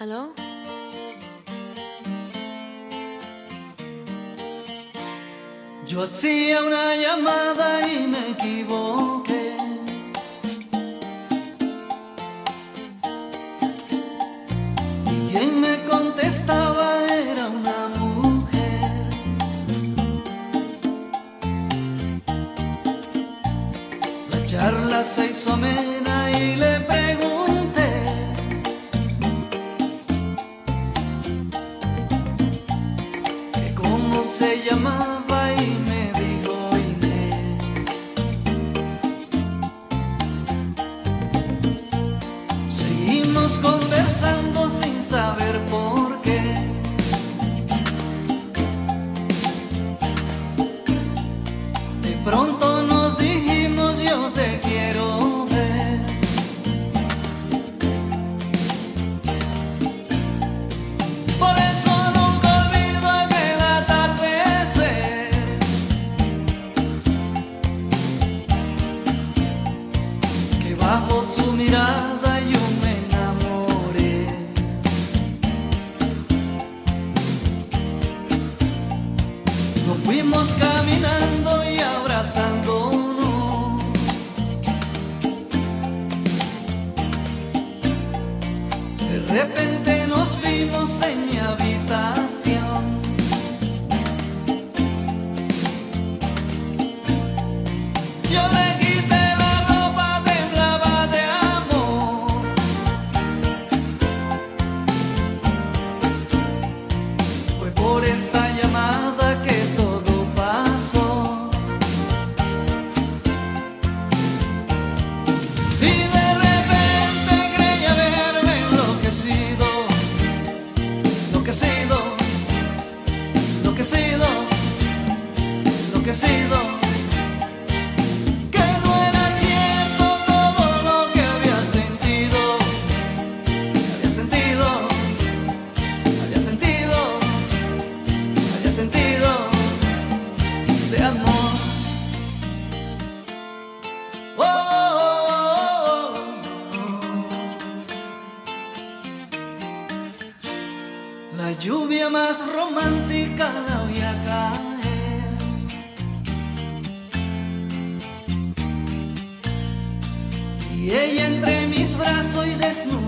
¿Aló? Yo hacía una llamada y me equivoqué. Y quien me contestaba era una mujer. La charla se hizo amena y le pronto lluvia más romántica la voy a caer. Y ella entre mis brazos y desnuda.